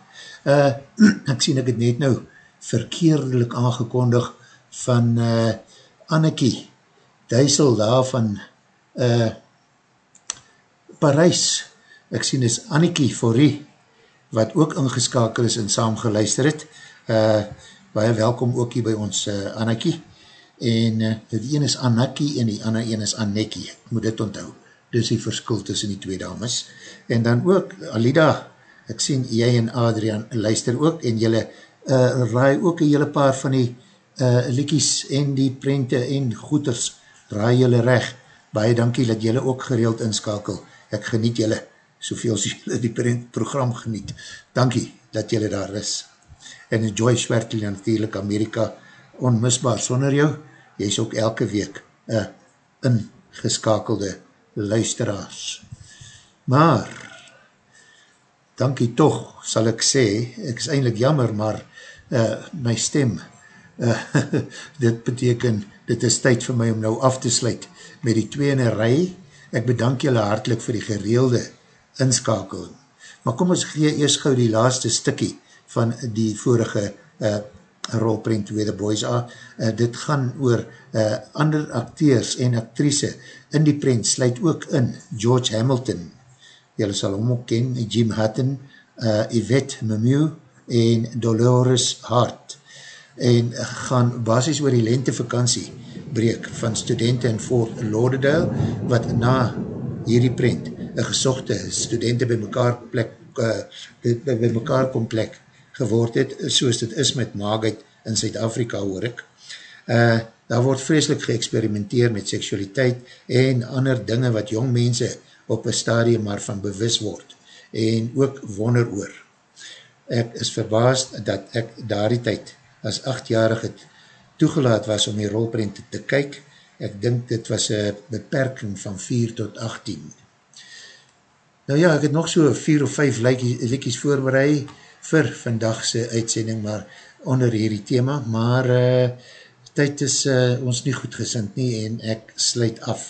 Uh, ek sien ek het net nou verkeerdelik aangekondig van uh, Annekie, Duisel daar van uh, Parijs. Ek sien is Annekie Forrie, wat ook ingeskakel is en saam geluister het. Uh, baie welkom ook hier by ons uh, Annekie en uh, die een is Anaki en die ander een is Anneki, ek moet dit onthou, dis die verskil tussen die twee dames, en dan ook Alida, ek sien jy en Adrian luister ook, en jylle uh, raai ook een jylle paar van die uh, liekies en die prente en goeders, raai jylle recht, baie dankie dat jylle ook gereeld inskakel, ek geniet jylle, soveel as jylle die print program geniet, dankie dat jylle daar is, en enjoy Swertel natuurlijk Amerika, onmisbaar sonder jou, jy is ook elke week een ingeskakelde luisteraars. Maar, dankie toch, sal ek sê, ek is eindelijk jammer, maar uh, my stem, uh, dit beteken, dit is tyd vir my om nou af te sluit met die twee in een rij. Ek bedank julle hartelijk vir die gereelde inskakeling. Maar kom ons gee eers gauw die laaste stikkie van die vorige uh, rolprint with the boys are. Uh, dit gaan oor uh, ander acteurs en actrice in die print sluit ook in George Hamilton, jylle sal hom ook ken, Jim Hutton, uh, Yvette Mimieux en Dolores Hart en gaan basis oor die lentevakantie breek van studenten in Fort Lauderdale wat na hierdie print een gezochte studenten by mekaar plek uh, by mekaar kom plek geword het, soos dit is met maagheid in Zuid-Afrika hoor ek. Uh, daar word vreselik geëxperimenteer met seksualiteit en ander dinge wat jong mense op een stadium maar van bewus word en ook wonder oor. Ek is verbaasd dat ek daar die tyd as achtjarig het toegelaat was om die rolprint te kyk. Ek dink dit was een beperking van 4 tot 18. Nou ja, ek het nog so 4 of 5 likies voorbereid vir vandagse uitsending, maar onder hierdie thema, maar uh, tyd is uh, ons nie goed gesind nie en ek sluit af.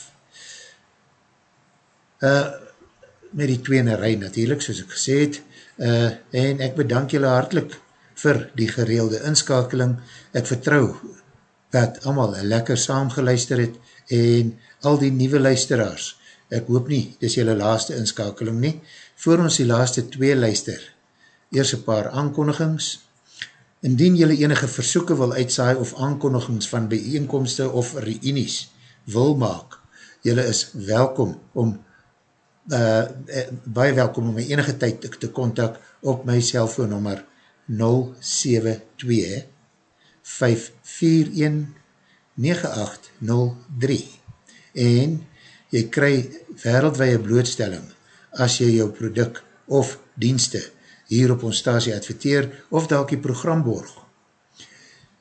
Uh, met die tweene rij natuurlijk, soos ek gesê het, uh, en ek bedank julle hartelijk vir die gereelde inskakeling. Ek vertrou dat allemaal lekker saam geluister het en al die nieuwe luisteraars, ek hoop nie, dis julle laaste inskakeling nie, voor ons die laaste twee luister, eers een paar aankondigings, Indien jylle enige versoeken wil uitsaai of aankondigings van bijeenkomste of reunies wil maak, jylle is welkom om, uh, baie welkom om my enige tyd te kontak op my cellfoonnummer 072 541 9803 en jy kry wereldwee blootstelling as jy jou product of dienste hier op ons stasie adverteer of dalk die program borg.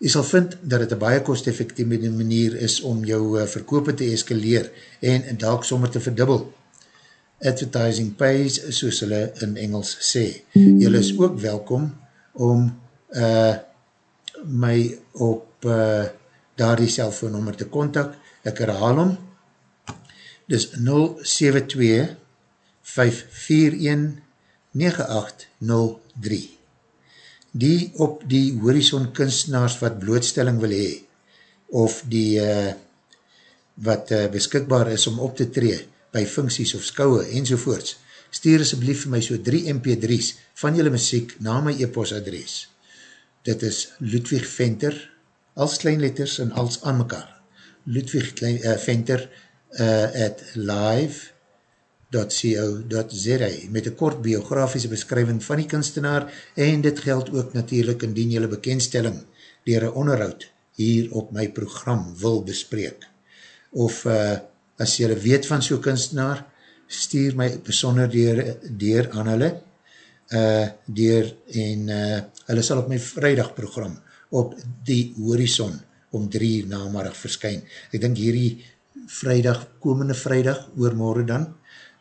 Jy sal vind dat het een baie kost-effectieve manier is om jou uh, verkope te eskaleer en dalk sommer te verdubbel. Advertising pays, soos hulle in Engels sê. Julle is ook welkom om uh, my op uh, daar die cellfoonnummer te kontak. Ek herhaal om. Dus 072 541 9803 Die op die horizon kunstenaars wat blootstelling wil hee, of die uh, wat uh, beskikbaar is om op te tree by funksies of skouwe enzovoorts, stuur asblief vir my so 3 mp3's van julle muziek na my e-post adres. Dit is Ludwig Venter, als kleinletters en als aan mekaar. Ludwig Klein, uh, Venter uh, at live www.kunstenaar.co.za met een kort biografische beskrywing van die kunstenaar en dit geld ook natuurlijk indien jylle bekendstelling dier een onderhoud hier op my program wil bespreek. Of uh, as jylle weet van so'n kunstenaar, stuur my besonder dier, dier aan hulle uh, dier en uh, hulle sal op my vrijdag program op die horizon om drie uur namarig verskyn. Ek dink hierdie vrijdag, komende vrijdag, oormorgen dan,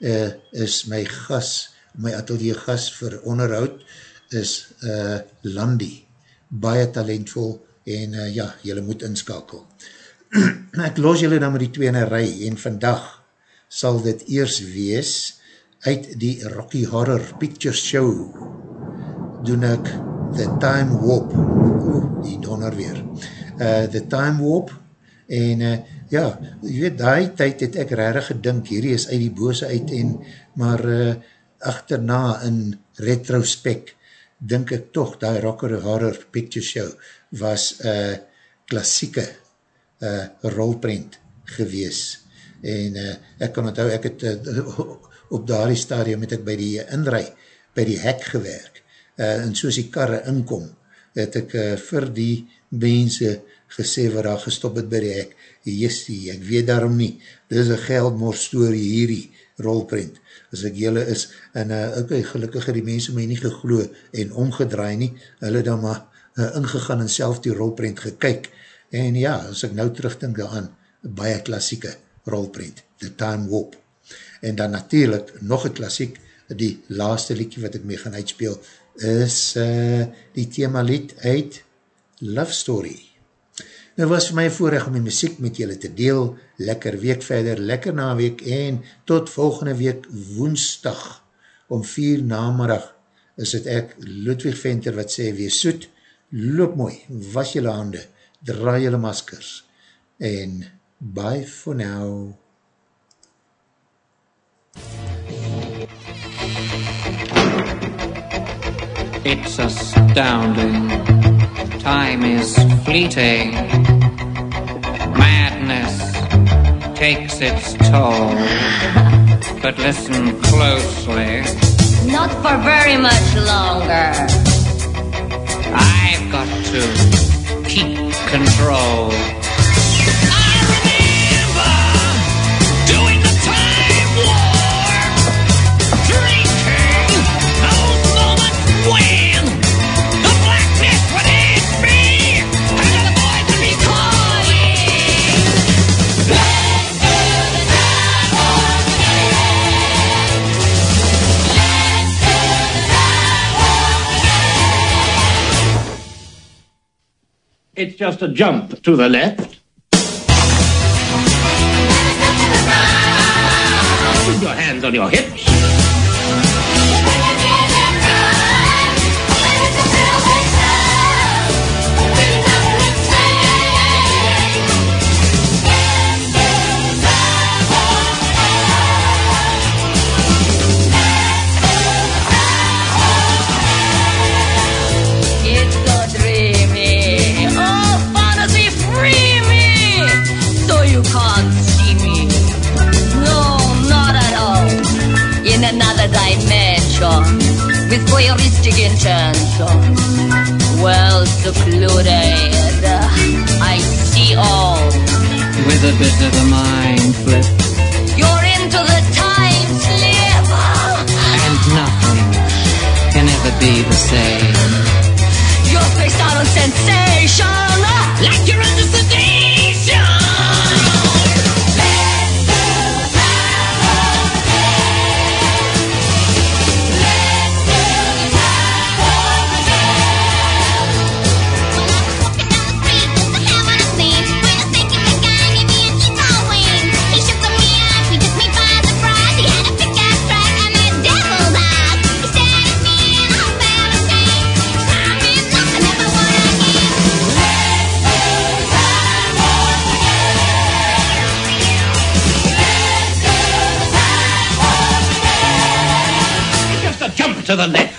uh, is my gas, my atelier gas vir onderhoud, is uh, Landy, baie talentvol, en uh, ja, jylle moet inskakel. ek los jylle dan met die tweene rij, en vandag sal dit eers wees, uit die Rocky Horror Picture Show, doen ek The Time Warp, oeh, die donor weer, uh, The Time Warp, en uh, ja, jy weet, daai tyd het ek rarig gedink, hierdie is uit die bose uit en, maar uh, achterna in retrospect, dink ek toch, die Rocker Horror Picture Show was uh, klassieke uh, rolprint gewees. En uh, ek kan onthou, ek het uh, op daardie stadium het ek by die inrij, by die hek gewerk. Uh, en soos die karre inkom, het ek uh, vir die mense gesê wat daar gestop het by die hek, jessie, ek weet daarom nie, dit is een geldmoor story hierdie rolprint, as ek jylle is, en uh, ek okay, gelukkig die mense my nie gegloe en omgedraai nie, hulle dan maar uh, ingegaan en self die rolprint gekyk, en ja, as ek nou terugdink daaraan, baie klassieke rolprint, The Time Warp. En dan natuurlijk nog een klassiek, die laaste liedje wat ek mee gaan uitspeel, is uh, die thema lied uit Love Story. Nou was my voorrecht om die muziek met julle te deel, lekker week verder, lekker na week en tot volgende week woensdag om vier namerig is het ek Ludwig Venter wat sê, wees soet, loop mooi, was julle hande, draai julle maskers en bye for now. It's astounding. Time is fleeting. Madness takes its toll. But listen closely. Not for very much longer. I've got to keep control. Just a jump to the left. Put your hands on your hips. With voyeuristic intention. Well secluded. I see all. With a bit of a mind flip. You're into the time slip. And nothing can ever be the same. You're fixed on sensation. Like you're under sedation. To the left.